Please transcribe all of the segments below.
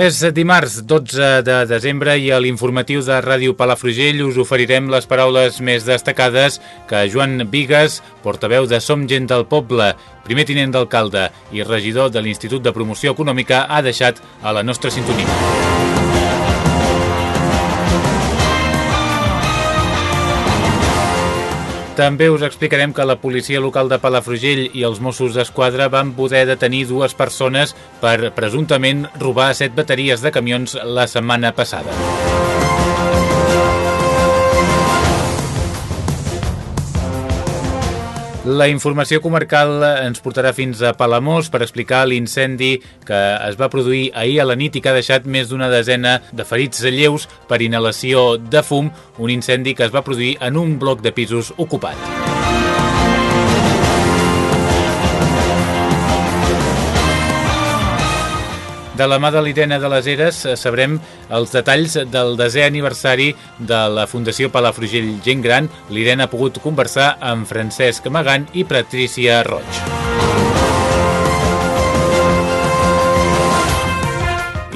És dimarts 12 de desembre i a l'informatiu de Ràdio Palafrugell us oferirem les paraules més destacades que Joan Vigues, portaveu de Som Gent del Poble, primer tinent d'alcalde i regidor de l'Institut de Promoció Econòmica, ha deixat a la nostra sintonia. També us explicarem que la policia local de Palafrugell i els Mossos d'Esquadra van poder detenir dues persones per presumptament robar set bateries de camions la setmana passada. La informació comarcal ens portarà fins a Palamós per explicar l'incendi que es va produir ahir a la nit i que ha deixat més d'una desena de ferits lleus per inhalació de fum, un incendi que es va produir en un bloc de pisos ocupat. De la mà de l'Irene de les Eres eh, sabrem els detalls del desè aniversari de la Fundació Palafrugell Gent Gran. L'Irene ha pogut conversar amb Francesc Magant i Patricia Roig.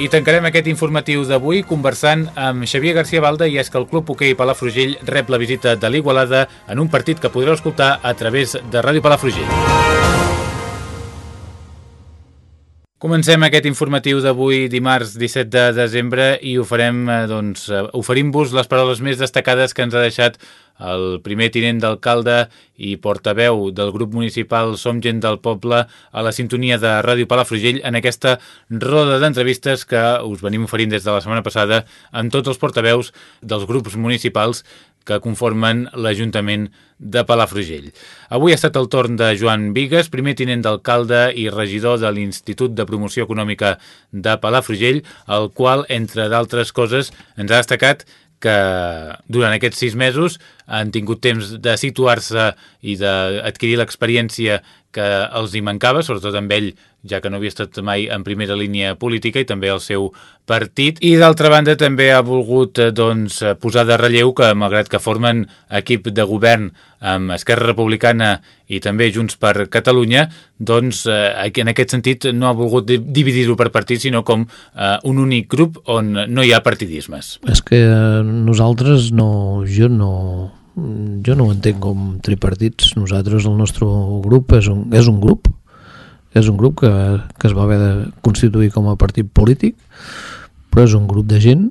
I tancarem aquest informatiu d'avui conversant amb Xavier García Balda i és que el Club Hoquei Palafrugell rep la visita de l'Igualada en un partit que podreu escoltar a través de Ràdio Palafrugell. Comencem aquest informatiu d'avui, dimarts 17 de desembre, i ho eh, doncs, eh, oferim-vos les paraules més destacades que ens ha deixat el primer tinent d'alcalde i portaveu del grup municipal Som Gent del Poble a la sintonia de Ràdio Palafrugell en aquesta roda d'entrevistes que us venim oferint des de la setmana passada amb tots els portaveus dels grups municipals que conformen l'Ajuntament de Palafrugell. Avui ha estat el torn de Joan Vigues, primer tinent d'alcalde i regidor de l'Institut de Promoció Econòmica de Palafrugell, el qual, entre d'altres coses, ens ha destacat que durant aquests sis mesos han tingut temps de situar-se i d'adquirir l'experiència que els hi mancava, sobretot amb ell ja que no havia estat mai en primera línia política i també el seu partit. I d'altra banda també ha volgut eh, doncs, posar de relleu que malgrat que formen equip de govern amb Esquerra Republicana i també Junts per Catalunya, doncs eh, en aquest sentit no ha volgut dividir-ho per partits sinó com eh, un únic grup on no hi ha partidismes. És que nosaltres no, jo no, jo no ho entenc com tripartits. Nosaltres, el nostre grup és un, és un grup és un grup que, que es va haver de constituir com a partit polític, però és un grup de gent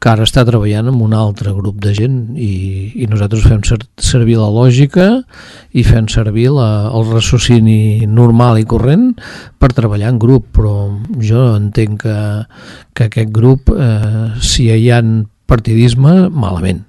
que ara està treballant amb un altre grup de gent i, i nosaltres fem ser, servir la lògica i fem servir la, el raciocini normal i corrent per treballar en grup, però jo entenc que, que aquest grup, eh, si hi ha partidisme, malament.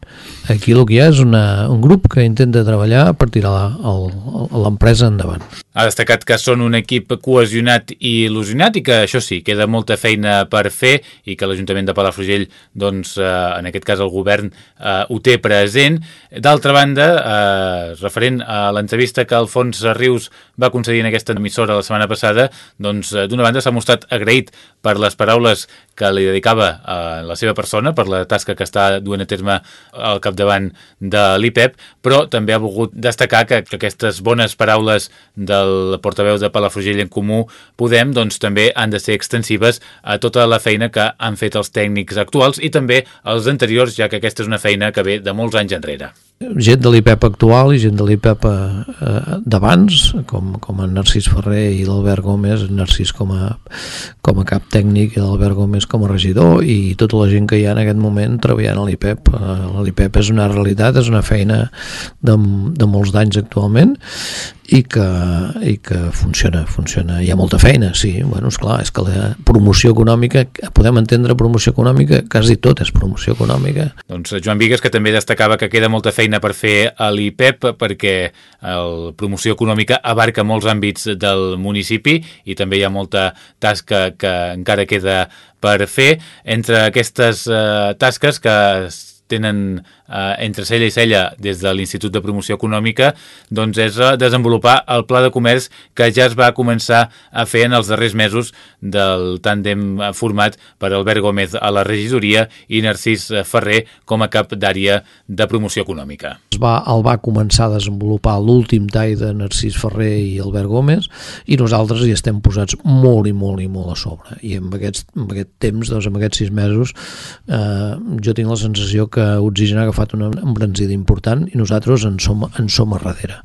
Aquí el que hi ha és una, un grup que intenta treballar per tirar l'empresa endavant. Ha destacat que són un equip cohesionat i il·lusionat i que això sí, queda molta feina per fer i que l'Ajuntament de Palafrugell, doncs, eh, en aquest cas el govern, eh, ho té present. D'altra banda, eh, referent a l'entrevista que Alfons Rius va concedir en aquesta emissora la setmana passada, doncs, eh, d'una banda s'ha mostrat agraït per les paraules que li dedicava a la seva persona, per la tasca que està duent a terme al capdavant de l'IPEP, però també ha volgut destacar que, que aquestes bones paraules del portaveu de Palafrugell en Comú Podem doncs, també han de ser extensives a tota la feina que han fet els tècnics actuals i també els anteriors, ja que aquesta és una feina que ve de molts anys enrere. Gent de l'IPEP actual i gent de l'IPEP eh, d'abans, com, com en Narcís Ferrer i l'Albert Gómez, Narcís com a, com a cap tècnic i l'Albert Gómez com a regidor i tota la gent que hi ha en aquest moment treballant a l'IPEP. Eh, L'IPEP és una realitat, és una feina de, de molts d'anys actualment i que, i que funciona, funciona. Hi ha molta feina, sí. Bueno, és clar, és que la promoció econòmica, podem entendre promoció econòmica, quasi tot és promoció econòmica. Doncs Joan Vigues, que també destacava que queda molta feina per fer a l'IPEP perquè la promoció econòmica abarca molts àmbits del municipi i també hi ha molta tasca que encara queda per fer. Entre aquestes eh, tasques que tenen eh, entre cella i cella des de l'Institut de Promoció Econòmica doncs és eh, desenvolupar el pla de comerç que ja es va començar a fer en els darrers mesos del tàndem eh, format per Albert Gómez a la regidoria i Narcís eh, Ferrer com a cap d'àrea de promoció econòmica. Es va, el va començar a desenvolupar l'últim tall de Narcís Ferrer i Albert Gómez i nosaltres hi estem posats molt i molt i molt a sobre i en, aquests, en aquest temps, doncs, en aquests sis mesos eh, jo tinc la sensació que Oxigen ha agafat agafat una embranzida important i nosaltres en som, en som a darrere.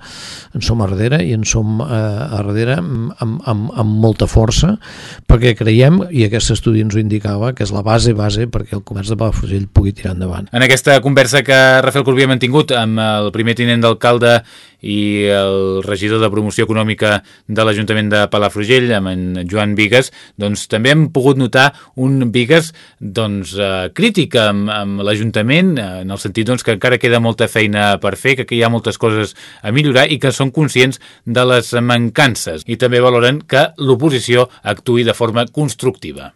En som a darrere i en som eh, a darrere amb, amb, amb molta força perquè creiem, i aquest estudi ens ho indicava, que és la base, base perquè el comerç de Palafrugell pugui tirar endavant. En aquesta conversa que Rafael Corbí ha mantingut amb el primer tinent d'alcalde i el regidor de promoció econòmica de l'Ajuntament de Palafrugell, amb en Joan Vigues, doncs també hem pogut notar un Vigues doncs, eh, crític amb, amb l'Ajuntament, en el sentit doncs, que encara queda molta feina per fer, que hi ha moltes coses a millorar i que són conscients de les mancances. I també valoren que l'oposició actuï de forma constructiva.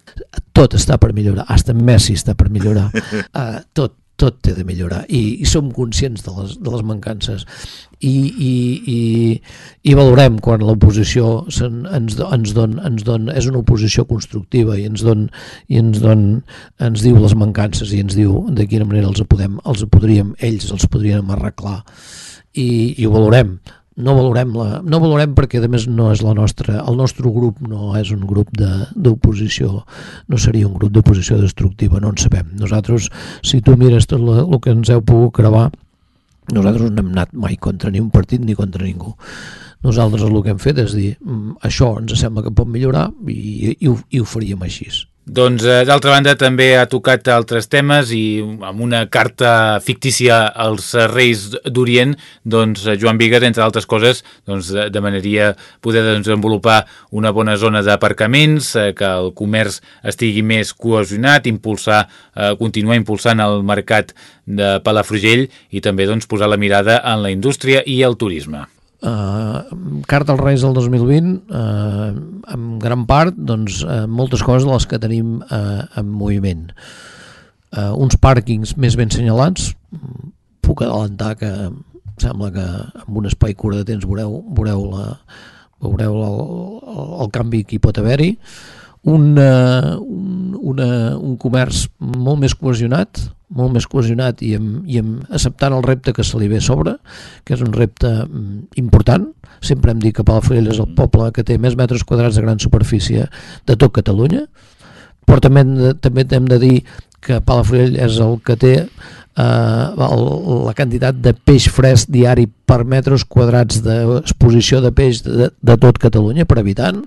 Tot està per millorar, hasta Messi està per millorar. Uh, tot, tot té de millorar i, i som conscients de les, de les mancances. I, i, i, i valorem quan l'oposició ens, ens, don, ens don, és una oposició constructiva i ens, don, i ens, don, ens diu les mancances i ens diu de quina manera els podem, els podríem, ells els podríem arreglar. I, i ho valorem no valorem, la, no valorem perquè a més no és la nostra, el nostre grup no és un grup d'oposició, no seria un grup d'oposició destructiva, no en sabem. Nosaltres, si tu mires tot el que ens heu pogut gravar, nosaltres no hem anat mai contra ni un partit ni contra ningú. Nosaltres el que hem fet és dir, mm, això ens sembla que pot millorar i, i, ho, i ho faríem així. Doncs, eh, d'altra banda, també ha tocat altres temes i amb una carta fictícia als Reis d'Orient, doncs, Joan Vigues, entre altres coses, doncs, demanaria poder desenvolupar una bona zona d'aparcaments, eh, que el comerç estigui més cohesionat, impulsar, eh, continuar impulsant el mercat de Palafrugell i també doncs, posar la mirada en la indústria i el turisme. Uh, Carta als Reis del 2020 uh, en gran part doncs, uh, moltes coses de les que tenim uh, en moviment. Uh, uns pàrquings més ben senyalats puc adelantar que sembla que en un espai curt de temps veureu, veureu, la, veureu el, el, el canvi que hi pot haver-hi. Un, uh, un, una, un comerç molt més cohesionat molt més cohesionat i, amb, i amb, acceptant el repte que se li ve a sobre, que és un repte mm, important. Sempre hem dit que Palafrugell és el poble que té més metres quadrats de gran superfície de tot Catalunya, però també també hem de dir que Palafrugell és el que té eh, el, la quantitat de peix fresc diari per metres quadrats d'exposició de peix de, de tot Catalunya per habitant,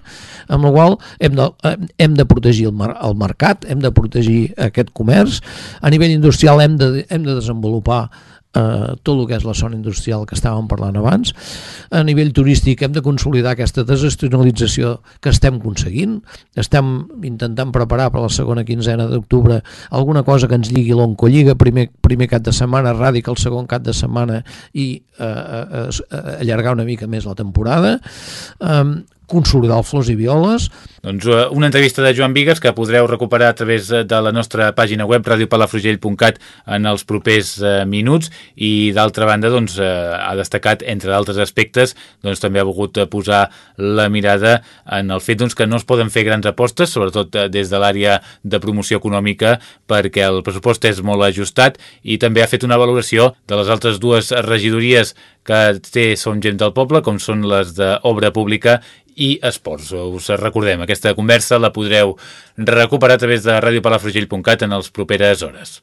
amb la qual hem de, hem de protegir el, mar, el mercat, hem de protegir aquest comerç, a nivell industrial hem de, hem de desenvolupar eh, tot el que és la zona industrial que estàvem parlant abans. A nivell turístic hem de consolidar aquesta desestacionalització que estem aconseguint. Estem intentant preparar per la segona quinzena d'octubre alguna cosa que ens lligui l'Oncolliga, primer, primer cap de setmana, Ràdica el segon cap de setmana i eh, eh, eh, allargar una mica més la temporada. Eh, consolidar el Flors i Violes. Doncs eh, una entrevista de Joan Vigues que podreu recuperar a través eh, de la nostra pàgina web radiopalafrugell.cat en els propers eh, minuts i d'altra banda doncs, ha destacat entre d'altres aspectes doncs, també ha volgut posar la mirada en el fet doncs, que no es poden fer grans apostes, sobretot des de l'àrea de promoció econòmica perquè el pressupost és molt ajustat i també ha fet una valoració de les altres dues regidories que té Som Gent del Poble, com són les d'Obra Pública i Esports. Us recordem, aquesta conversa la podreu recuperar a través de radiopalafrugell.cat en les properes hores.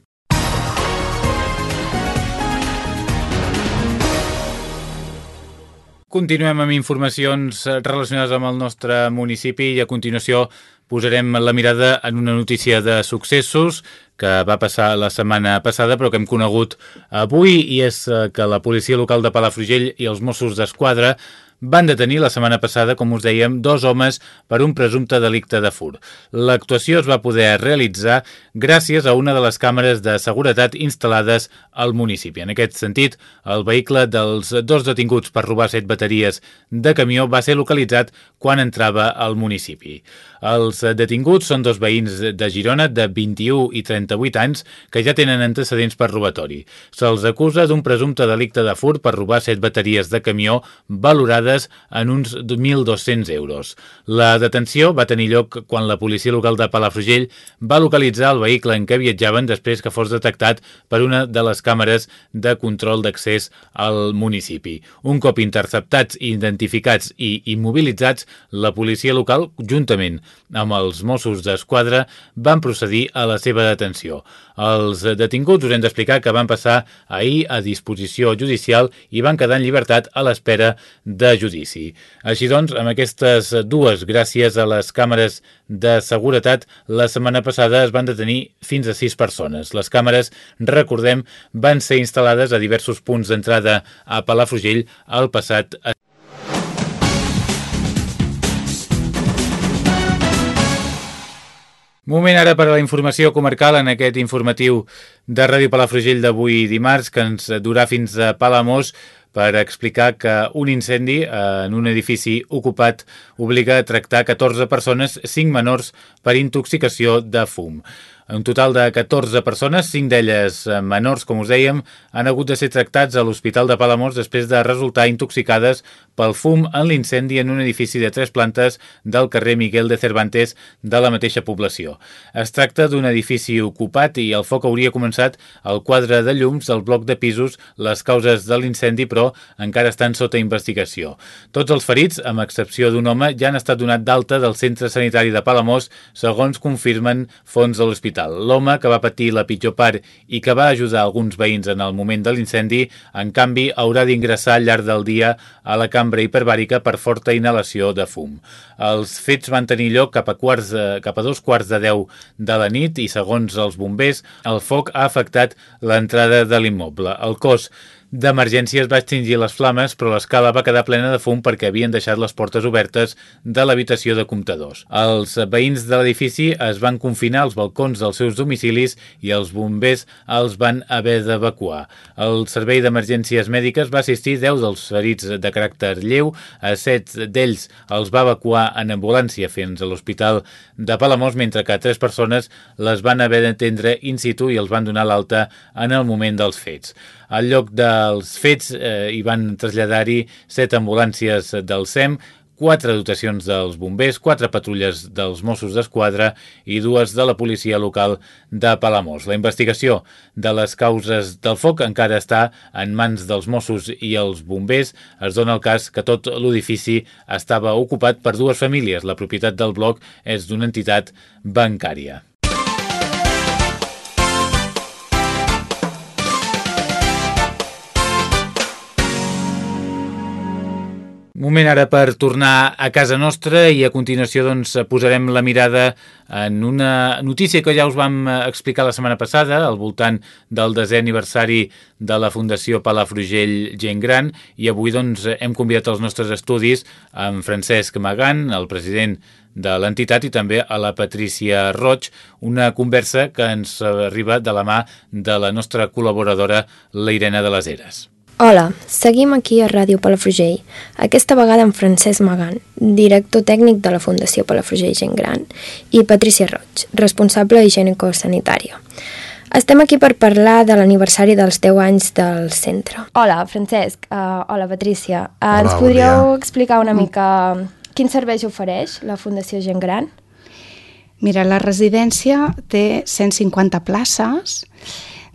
Continuem amb informacions relacionades amb el nostre municipi i a continuació posarem la mirada en una notícia de successos que va passar la setmana passada però que hem conegut avui i és que la policia local de Palafrugell i els Mossos d'Esquadra van detenir la setmana passada, com us dèiem, dos homes per un presumpte delicte de fur. L'actuació es va poder realitzar gràcies a una de les càmeres de seguretat instal·lades al municipi. En aquest sentit, el vehicle dels dos detinguts per robar set bateries de camió va ser localitzat quan entrava al municipi. Els detinguts són dos veïns de Girona de 21 i 38 anys que ja tenen antecedents per robatori. Se'ls acusa d'un presumpte delicte de fur per robar set bateries de camió valorades valorades en uns 1.200 euros. La detenció va tenir lloc quan la policia local de Palafrugell va localitzar el vehicle en què viatjaven després que fos detectat per una de les càmeres de control d'accés al municipi. Un cop interceptats, identificats i immobilitzats, la policia local, juntament amb els Mossos d'Esquadra, van procedir a la seva detenció. Els detinguts us hem d'explicar que van passar ahir a disposició judicial i van quedar en llibertat a l'espera de judici. Així doncs, amb aquestes dues, gràcies a les càmeres de seguretat, la setmana passada es van detenir fins a sis persones. Les càmeres, recordem, van ser instal·lades a diversos punts d'entrada a Palafrugell el passat Moment ara per a la informació comarcal en aquest informatiu de Ràdio Palafrugell d'avui dimarts que ens durà fins a Palamós per explicar que un incendi en un edifici ocupat obliga a tractar 14 persones, 5 menors, per intoxicació de fum. Un total de 14 persones, 5 d'elles menors, com us dèiem, han hagut de ser tractats a l'Hospital de Palamós després de resultar intoxicades pel fum en l'incendi en un edifici de tres plantes del carrer Miguel de Cervantes de la mateixa població. Es tracta d'un edifici ocupat i el foc hauria començat al quadre de llums del bloc de pisos. Les causes de l'incendi, però, encara estan sota investigació. Tots els ferits, amb excepció d'un home, ja han estat donat d'alta del centre sanitari de Palamós, segons confirmen fons de l'hospital l'hospital. L'home que va patir la pitjor part i que va ajudar alguns veïns en el moment de l'incendi, en canvi, haurà d'ingressar al llarg del dia a la cambra hiperbàrica per forta inhalació de fum. Els fets van tenir lloc cap a, quarts, cap a dos quarts de deu de la nit i, segons els bombers, el foc ha afectat l'entrada de l'immoble. El cos d'emergència es va extingir les flames, però l'escala va quedar plena de fum perquè havien deixat les portes obertes de l'habitació de comptadors. Els veïns de l'edifici es van confinar als balcons dels seus domicilis i els bombers els van haver d'evacuar. El servei d'emergències mèdiques va assistir 10 dels ferits de caràcter lleu, a 7 d'ells els va evacuar en ambulància fins a l'Hospital de Palamós, mentre que tres persones les van haver d'atendre in situ i els van donar l'alta en el moment dels fets. Al lloc dels fets eh, hi van traslladar-hi set ambulàncies del SEM, quatre dotacions dels bombers, quatre patrulles dels Mossos d'Esquadra i dues de la policia local de Palamós. La investigació de les causes del foc encara està en mans dels Mossos i els bombers. Es dona el cas que tot l'edifici estava ocupat per dues famílies. La propietat del bloc és d'una entitat bancària. Moment ara per tornar a casa nostra i a continuació doncs, posarem la mirada en una notícia que ja us vam explicar la setmana passada al voltant del desè aniversari de la Fundació Palafrugell Gent Gran i avui doncs, hem convidat als nostres estudis amb Francesc Magan, el president de l'entitat i també a la Patrícia Roig, una conversa que ens arriba de la mà de la nostra col·laboradora, la Irene de les Heres. Hola, seguim aquí a Ràdio Palafrugell, aquesta vegada amb Francesc Magan, director tècnic de la Fundació Palafrugell Gent Gran, i Patricia Roig, responsable higiènico-sanitària. Estem aquí per parlar de l'aniversari dels 10 anys del centre. Hola, Francesc. Uh, hola, Patricia. Uh, hola, ens podríeu explicar una mica quins serveis ofereix la Fundació Gent Gran? Mira, la residència té 150 places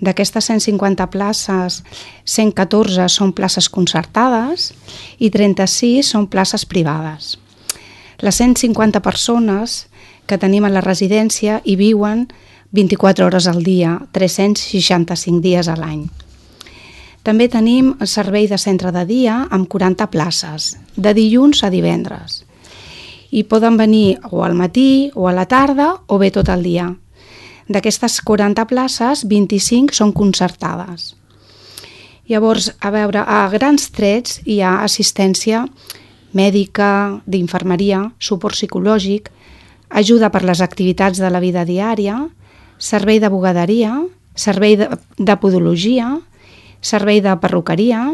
D'aquestes 150 places, 114 són places concertades i 36 són places privades. Les 150 persones que tenim a la residència hi viuen 24 hores al dia, 365 dies a l'any. També tenim el servei de centre de dia amb 40 places, de dilluns a divendres. I poden venir o al matí o a la tarda o bé tot el dia. D'aquestes 40 places, 25 són concertades. Llavors, a veure, a grans trets hi ha assistència mèdica, d'infermeria, suport psicològic, ajuda per les activitats de la vida diària, servei de bugaderia, servei de, de podologia, servei de perruqueria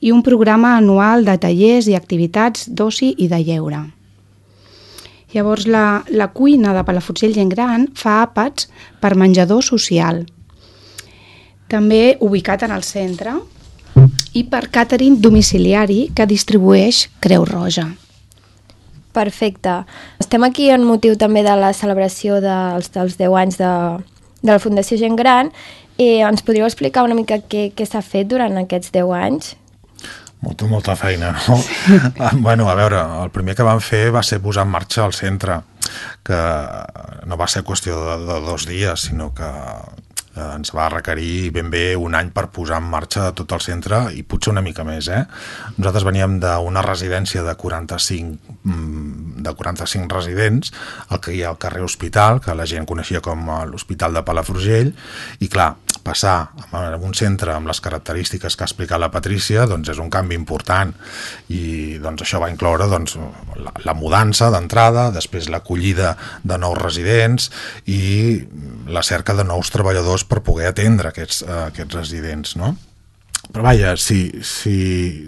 i un programa anual de tallers i activitats d'oci i de lleure. Llavors, la, la cuina de Palafutsell Gent Gran fa àpats per menjador social. També ubicat en el centre, i per càtering domiciliari que distribueix Creu Roja. Perfecte. Estem aquí en motiu també de la celebració dels, dels 10 anys de, de la Fundació Gent Gran i ens podríeu explicar una mica què, què s'ha fet durant aquests 10 anys? Molta, molta feina, no? bueno, a veure, el primer que vam fer va ser posar en marxa el centre, que no va ser qüestió de, de dos dies, sinó que eh, ens va requerir ben bé un any per posar en marxa tot el centre i potser una mica més. Eh? Nosaltres veníem d'una residència de 45, mm, de 45 residents, el que hi ha al carrer Hospital, que la gent coneixia com l'Hospital de Palafrugell, i clar, passar a un centre amb les característiques que ha explicat la Patrícia doncs és un canvi important i doncs això va incloure doncs, la, la mudança d'entrada, després l'acollida de nous residents i la cerca de nous treballadors per poder atendre aquests, uh, aquests residents, no? Però vaja, si, si,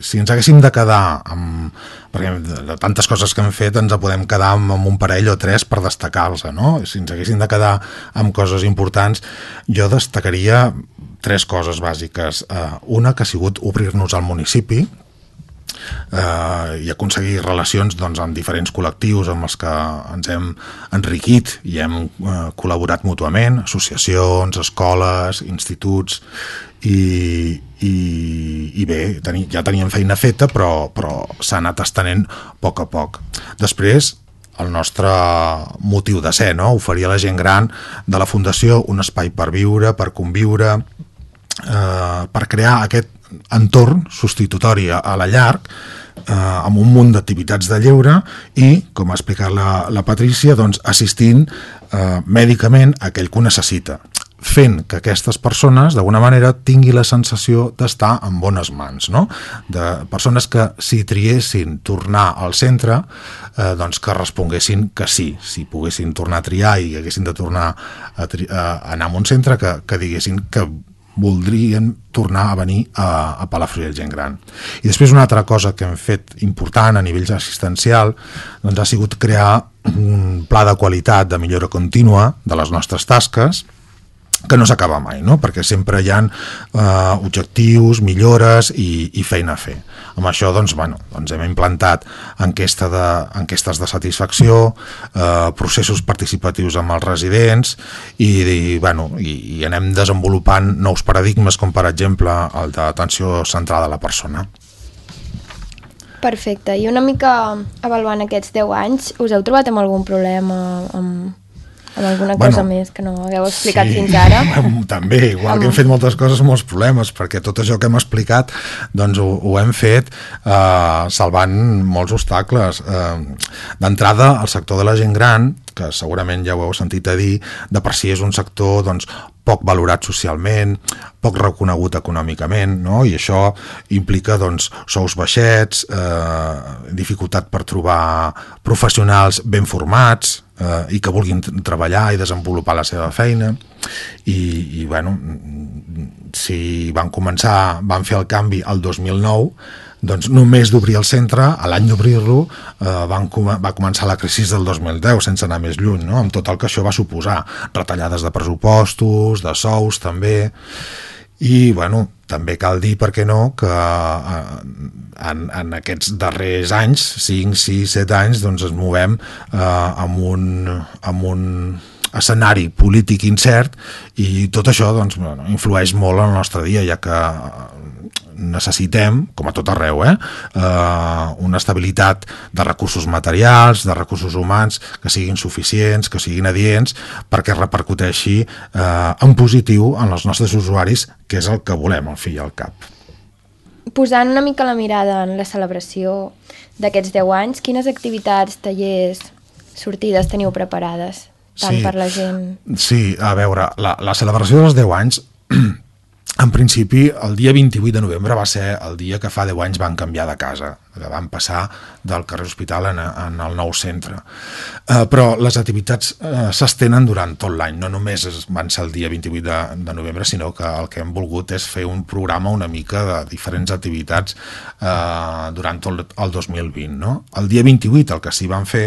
si ens haguéssim de quedar amb... perquè de tantes coses que hem fet ens podem quedar amb, amb un parell o tres per destacar-los, no? Si ens haguéssim de quedar amb coses importants, jo destacaria tres coses bàsiques. Uh, una que ha sigut obrir-nos al municipi, eh, i aconseguir relacions doncs, amb diferents col·lectius amb els que ens hem enriquit i hem eh, col·laborat mútuament, associacions, escoles, instituts i, i, i bé, teni, ja teníem feina feta però, però s'ha anat estenent a poc a poc. Després, el nostre motiu de ser, no? oferir a la gent gran de la Fundació un espai per viure, per conviure, eh, per crear aquest entorn substitutori a la llarg eh, amb un munt d'activitats de lleure i, com ha explicat la, la Patrícia, doncs, assistint eh, mèdicament a aquell que ho necessita fent que aquestes persones d'alguna manera tingui la sensació d'estar en bones mans, no? de persones que si triessin tornar al centre eh, doncs que responguessin que sí, si poguessin tornar a triar i haguessin de tornar a, tri a anar a un centre que, que diguessin que voldrien tornar a venir a, a Palafrugell gent gran. I després una altra cosa que hem fet important a nivell assistencial doncs ha sigut crear un pla de qualitat de millora contínua de les nostres tasques que no s'acaba mai, no? perquè sempre hi ha eh, objectius, millores i, i feina a fer. Amb això doncs, bueno, doncs hem implantat enquesta de, enquestes de satisfacció, eh, processos participatius amb els residents i, i, bueno, i, i anem desenvolupant nous paradigmes com per exemple el d'atenció centrada a la persona. Perfecte, i una mica avaluant aquests 10 anys, us heu trobat amb algun problema amb amb alguna bueno, cosa més que no hagueu explicat sí, fins ara? També, igual que hem fet moltes coses, molts problemes, perquè tot això que hem explicat doncs ho, ho hem fet eh, salvant molts obstacles. Eh, D'entrada, el sector de la gent gran, que segurament ja ho heu sentit a dir, de per si és un sector doncs, poc valorat socialment, poc reconegut econòmicament, no? i això implica doncs, sous baixets, eh, dificultat per trobar professionals ben formats eh, i que vulguin treballar i desenvolupar la seva feina. I, i bueno, si van començar, van fer el canvi el 2009, doncs només d'obrir el centre, a l'any d'obrir-lo, eh, va començar la crisi del 2010, sense anar més lluny, no? amb tot el que això va suposar. Retallades de pressupostos, de sous també, i bueno, també cal dir, per què no, que eh, en, en aquests darrers anys, 5, 6, 7 anys, doncs ens movem eh, amb, un, amb un escenari polític incert i tot això doncs, bueno, influeix molt en el nostre dia, ja que necessitem, com a tot arreu, eh, eh, una estabilitat de recursos materials, de recursos humans que siguin suficients, que siguin adients, perquè repercuteixi eh, en positiu en els nostres usuaris, que és el que volem, al fi i al cap. posant una mica la mirada en la celebració d'aquests 10 anys, quines activitats, tallers, sortides teniu preparades? Tant Sí. per la gent... Sí, a veure, la, la celebració dels 10 anys, en principi, el dia 28 de novembre va ser el dia que fa 10 anys van canviar de casa, que van passar del carrer Hospital en, en el nou centre. Eh, però les activitats eh, s'estenen durant tot l'any, no només van ser el dia 28 de, de novembre, sinó que el que hem volgut és fer un programa una mica de diferents activitats eh, durant tot el 2020. No? El dia 28 el que s'hi van fer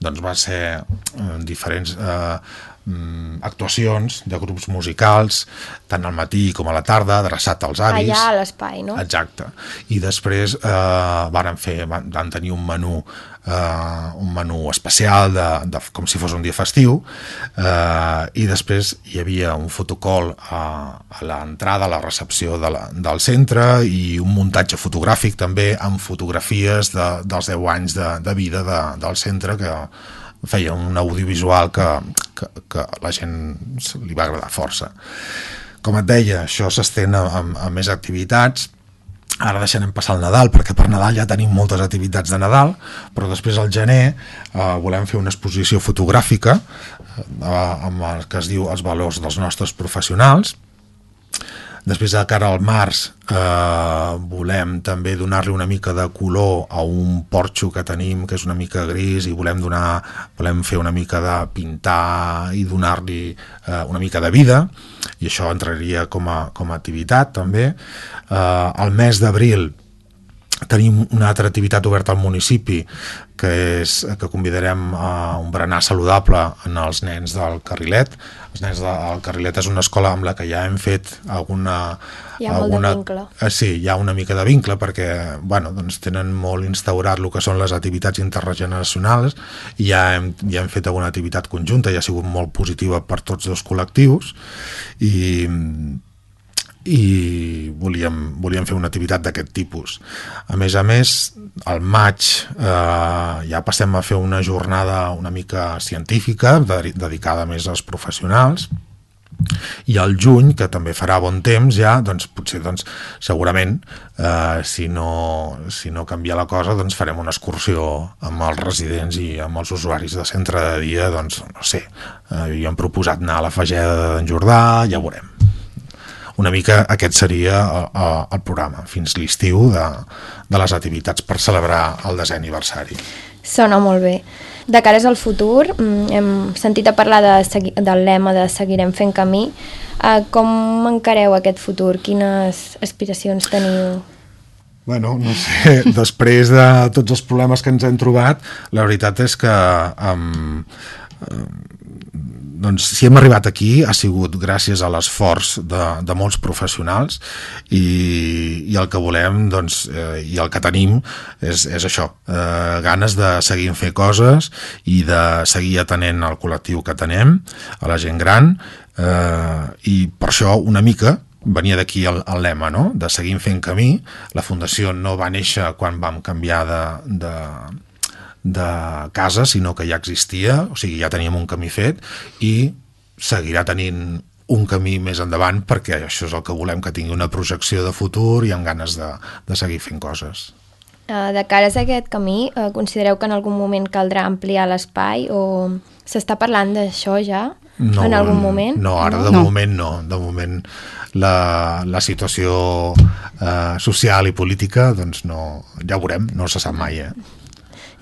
doncs, va ser eh, diferents... Eh, actuacions de grups musicals tant al matí com a la tarda adreçat als avis Allà a l'espai, no? Exacte. I després eh, varen fer, van, van tenir un menú eh, un menú especial de, de, com si fos un dia festiu eh, i després hi havia un fotocol a, a l'entrada, a la recepció de la, del centre i un muntatge fotogràfic també amb fotografies de, dels 10 anys de, de vida de, del centre que feia un audiovisual que, que, que la gent li va agradar força. Com et deia, això s'estén a, a, a més activitats, ara deixarem passar el Nadal perquè per Nadal ja tenim moltes activitats de Nadal però després al gener eh, volem fer una exposició fotogràfica eh, amb el que es diu els valors dels nostres professionals Després de cara al març eh, volem també donar-li una mica de color a un porxo que tenim que és una mica gris i volem donar volem fer una mica de pintar i donar-li eh, una mica de vida i això entraria com a, com a activitat també. Eh, el mes d'abril tenim una altra activitat oberta al municipi que és que convidarem a un berenar saludable en els nens del Carrilet. Els nens del Carrilet és una escola amb la que ja hem fet alguna... Hi ha molt de alguna, vincle. Eh, Sí, hi ha una mica de vincle perquè bueno, doncs tenen molt instaurat el que són les activitats intergeneracionals i ja hem, ja hem fet alguna activitat conjunta i ha sigut molt positiva per tots dos col·lectius i i volíem, volíem fer una activitat d'aquest tipus. A més a més, al maig eh, ja passem a fer una jornada una mica científica, de, dedicada més als professionals, i al juny, que també farà bon temps ja, doncs potser doncs, segurament eh, si, no, si no canvia la cosa doncs farem una excursió amb els residents i amb els usuaris de centre de dia doncs no sé, eh, havíem proposat anar a la Fageda d'en Jordà, ja veurem una mica aquest seria el, el, el programa fins l'estiu de, de les activitats per celebrar el desè aniversari Sona molt bé. De cara al futur, mm, hem sentit a parlar de, del lema de Seguirem fent camí. Eh, com encareu aquest futur? Quines aspiracions teniu? Bueno, no sé, després de tots els problemes que ens hem trobat, la veritat és que um, doncs, si hem arribat aquí ha sigut gràcies a l'esforç de, de molts professionals i, i el que volem doncs, eh, i el que tenim és, és això, eh, ganes de seguir fent coses i de seguir atenent al col·lectiu que tenem, a la gent gran eh, i per això una mica venia d'aquí el, el lema, no? de seguir fent camí. La fundació no va néixer quan vam canviar de, de, de casa, sinó que ja existia, o sigui, ja teníem un camí fet i seguirà tenint un camí més endavant perquè això és el que volem, que tingui una projecció de futur i amb ganes de, de seguir fent coses. Eh, de cara a aquest camí, eh, considereu que en algun moment caldrà ampliar l'espai o s'està parlant d'això ja? No, en algun moment? No, ara de No. moment no. De moment la, la situació eh, social i política, doncs no, ja ho veurem, no se sap mai, eh?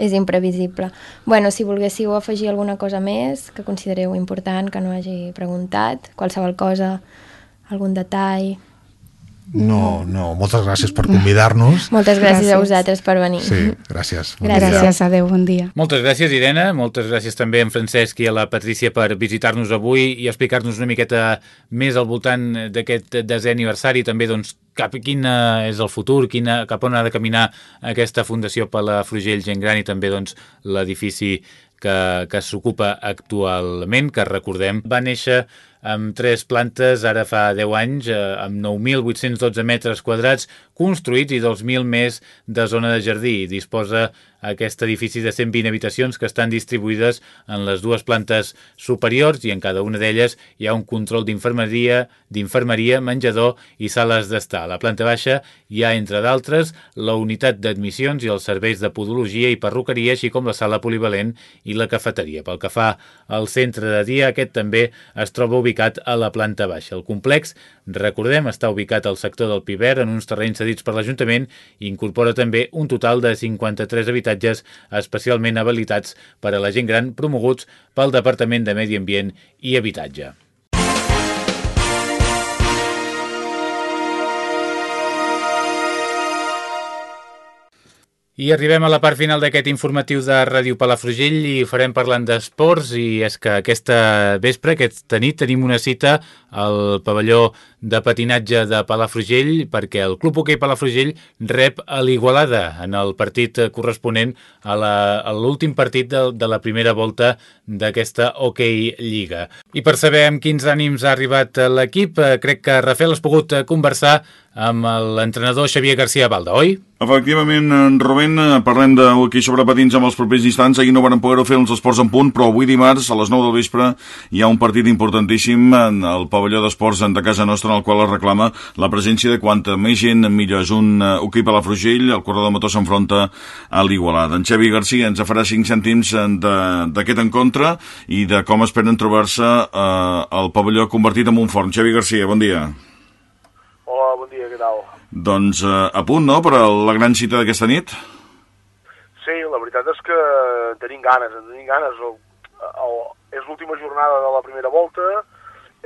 És imprevisible. Bueno, si volguéssiu afegir alguna cosa més que considereu important, que no hagi preguntat, qualsevol cosa, algun detall... No, no, moltes gràcies per convidar-nos. Moltes gràcies, a Gràcies. vosaltres per venir. Sí, gràcies. Bon Gràcies. dia. Adeu, bon dia. Moltes gràcies, Irene. Moltes gràcies també a en Francesc i a la Patrícia per visitar-nos avui i explicar-nos una miqueta més al voltant d'aquest desè aniversari, també doncs, cap, quin és el futur, quina, cap on ha de caminar aquesta Fundació Palafrugell Gent Gran i també doncs, l'edifici que, que s'ocupa actualment, que recordem va néixer amb tres plantes, ara fa 10 anys, eh, amb 9.812 metres quadrats, construïts i 2.000 més de zona de jardí. Disposa aquest edifici de 120 habitacions que estan distribuïdes en les dues plantes superiors i en cada una d'elles hi ha un control d'infermeria, d'infermeria, menjador i sales d'estar. A la planta baixa hi ha, entre d'altres, la unitat d'admissions i els serveis de podologia i perruqueria, així com la sala polivalent i la cafeteria. Pel que fa al centre de dia, aquest també es troba ubicat a la planta baixa. El complex, recordem, està ubicat al sector del Piber, en uns terrenys cedits per l'Ajuntament i incorpora també un total de 53 habitatges habitatges especialment habilitats per a la gent gran promoguts pel Departament de Medi Ambient i Habitatge. I arribem a la part final d'aquest informatiu de Ràdio Palafrugell i farem parlant d'esports i és que aquesta vespre, aquesta nit, tenim una cita al pavelló de patinatge de Palafrugell perquè el Club Hoquei Palafrugell rep a l'Igualada en el partit corresponent a l'últim partit de, de la primera volta d'aquesta Hockey Lliga. I per saber amb quins ànims ha arribat l'equip, eh, crec que Rafael has pogut eh, conversar amb l'entrenador Xavier García Balda, oi? Efectivament, en Rubén, eh, parlem d'aquí sobre patins amb els propers instants. Ahir no van poder fer els esports en punt, però avui dimarts, a les 9 del vespre, hi ha un partit importantíssim en el pavelló d'esports de casa nostra, en el qual es reclama la presència de quanta més gent millor. És un equip a la Frugell, el corredor motor s'enfronta a l'Igualada. En Xavi Garcia ens farà 5 cèntims d'aquest encontre i de com esperen trobar-se eh, el pavelló convertit en un forn. Xavi Garcia, bon dia. Dia, què tal? Doncs eh, a punt, no?, per a la gran cita d'aquesta nit? Sí, la veritat és que tenim ganes, en tenim ganes. El, el, és l'última jornada de la primera volta,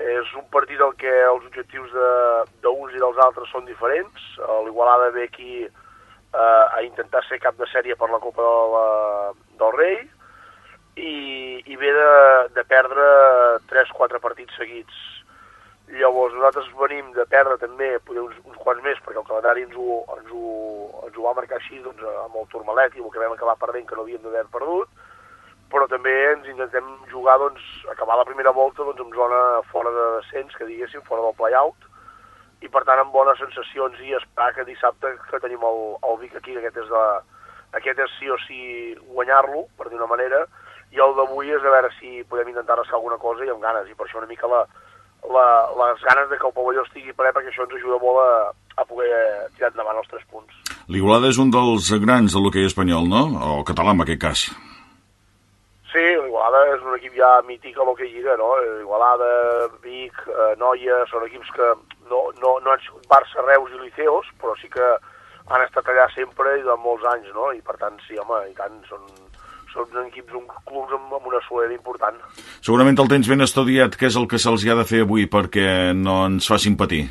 és un partit en què els objectius d'uns i dels altres són diferents. L'Igualada ve aquí eh, a intentar ser cap de sèrie per la Copa de la, del Rei i, i ve de, de perdre 3-4 partits seguits Llavors nosaltres venim de perdre també poder uns, uns quants més perquè el calendari ens ho, ens ho, ens ho va marcar així doncs, amb el Turmalet i el que vam acabar perdent que no havíem d'haver perdut però també ens intentem jugar doncs, acabar la primera volta doncs, en zona fora de descens, que diguéssim, fora del play-out i per tant amb bones sensacions i esperar que dissabte que tenim el, el Vic aquí, aquest és, de, aquest és sí o sí guanyar-lo, per dir una manera, i el d'avui és a veure si podem intentar rascar alguna cosa i amb ganes, i per això una mica la, la, les ganes de que el pavelló estigui ple perquè això ens ajuda molt a, a poder tirar endavant els tres punts. L'Igualada és un dels grans de l'hoquei espanyol, no? O català, en aquest cas. Sí, l'Igualada és un equip ja mític a l'hoquei lliga, no? Igualada, Vic, eh, Noia, són equips que no, no, no han sigut Barça, Reus i Liceos, però sí que han estat allà sempre i de molts anys, no? I per tant, sí, home, i tant, són, són equips, un clubs una solera important. Segurament el tens ben estudiat, què és el que se'ls ha de fer avui perquè no ens facin patir?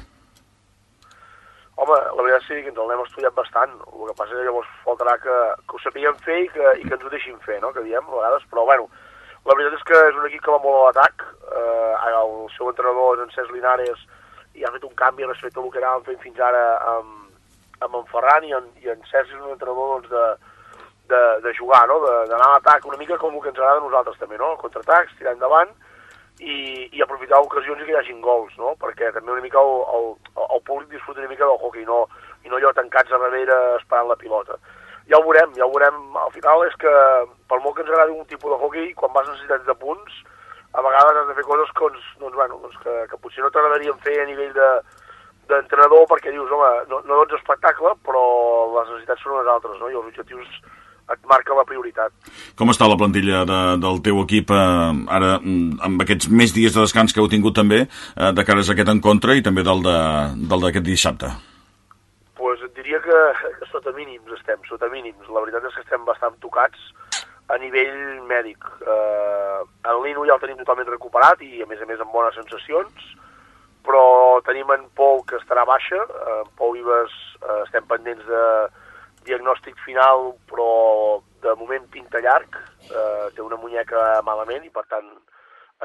Home, la veritat sí que ens l'hem estudiat bastant. El que passa és que llavors faltarà que, que ho sapiguem fer i que, i que ens ho deixin fer, no?, que diem a vegades, però bueno, la veritat és que és un equip que va molt a l'atac. Eh, el seu entrenador en Cesc Linares i ha fet un canvi respecte al que anàvem fent fins ara amb, amb en Ferran i en, i en Cesc és un entrenador doncs, de, de, de jugar, no? d'anar a l'atac una mica com el que ens agrada a nosaltres també, no? contraatacs, tirar endavant i, i aprofitar ocasions i que hi hagin gols, no? perquè també una mica el, el, el públic disfruta una mica del hockey no, i no allò tancats a darrere esperant la pilota. Ja ho veurem, ja ho veurem. Al final és que, per molt que ens agradi un tipus de hockey, quan vas necessitats de punts, a vegades has de fer coses que, doncs, bueno, doncs que, que potser no t'agradarien fer a nivell de d'entrenador perquè dius, home, no, no dones espectacle, però les necessitats són unes altres, no? I els objectius et marca la prioritat. Com està la plantilla de, del teu equip eh, ara, mm, amb aquests més dies de descans que heu tingut també, eh, de cares a aquest encontre i també del d'aquest de, dissabte? pues et diria que, que sota mínims estem, sota mínims. La veritat és que estem bastant tocats a nivell mèdic. Eh, en Lino ja el tenim totalment recuperat i a més a més amb bones sensacions, però tenim en Pou que estarà baixa, en Pou Ives eh, estem pendents de, diagnòstic final, però de moment pinta llarg, eh, té una muñeca malament i per tant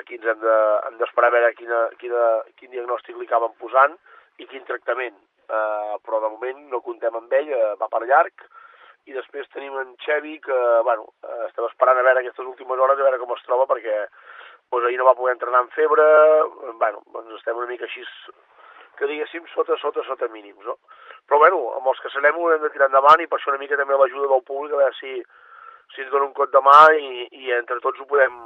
aquí ens hem d'esperar de, a veure quina, quina, quin diagnòstic li acaben posant i quin tractament. Eh, però de moment no contem amb ell, eh, va per llarg, i després tenim en Xevi que, bueno, eh, estem esperant a veure aquestes últimes hores a veure com es troba perquè doncs, ahir no va poder entrenar amb febre, bueno, doncs estem una mica així que diguéssim sota, sota, sota mínims, no? Però bueno, amb els que serem ho hem de tirar endavant i per això una mica també l'ajuda del públic a veure si, si ens dona un cop de mà i, i entre tots ho podem,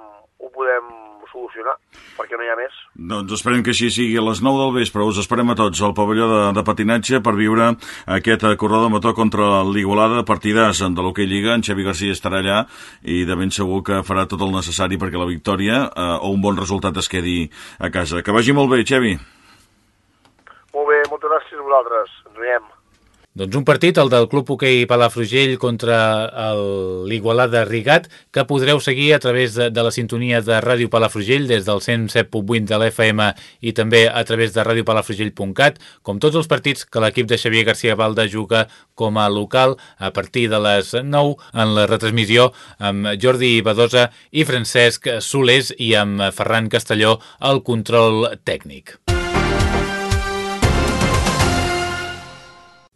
ho podem solucionar, perquè no hi ha més. Doncs esperem que així sigui. A les 9 del vespre us esperem a tots al pavelló de, de patinatge per viure aquest corredor de motor contra l'Igualada, partidàs de l'Hockey Lliga. En Xavi Garcia estarà allà i de ben segur que farà tot el necessari perquè la victòria eh, o un bon resultat es quedi a casa. Que vagi molt bé, Xavi. Gràcies a vosaltres. Ens veiem. Doncs un partit, el del Club Hoquei Palafrugell contra l'Igualada Rigat, que podreu seguir a través de, de la sintonia de Ràdio Palafrugell des del 107.8 de l'FM i també a través de radiopalafrugell.cat, com tots els partits que l'equip de Xavier García Balda juga com a local a partir de les 9 en la retransmissió amb Jordi Badosa i Francesc Solés i amb Ferran Castelló al control tècnic.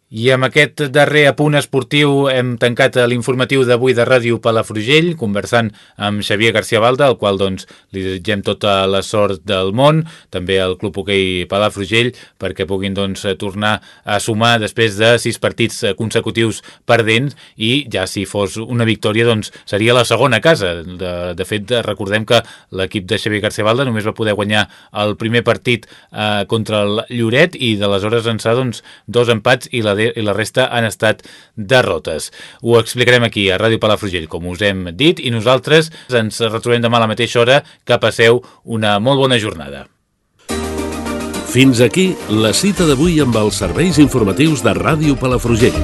I amb aquest darrer apunt esportiu hem tancat l'informatiu d'avui de Ràdio Palafrugell, conversant amb Xavier García Balda, al qual doncs, li desitgem tota la sort del món, també al Club Hoquei Palafrugell, perquè puguin doncs, tornar a sumar després de sis partits consecutius perdents i ja si fos una victòria doncs, seria la segona casa. De, de fet, recordem que l'equip de Xavier García Balda només va poder guanyar el primer partit eh, contra el Lloret i d'aleshores ençà doncs, dos empats i la i la resta han estat derrotes. Ho explicarem aquí a Ràdio Palafrugell, com us hem dit, i nosaltres ens retrobem demà a la mateixa hora. Que passeu una molt bona jornada. Fins aquí la cita d'avui amb els serveis informatius de Ràdio Palafrugell.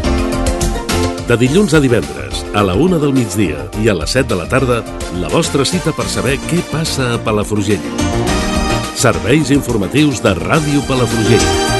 De dilluns a divendres, a la una del migdia i a les 7 de la tarda, la vostra cita per saber què passa a Palafrugell. Serveis informatius de Ràdio Palafrugell.